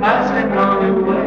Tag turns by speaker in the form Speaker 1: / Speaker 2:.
Speaker 1: passing on your way.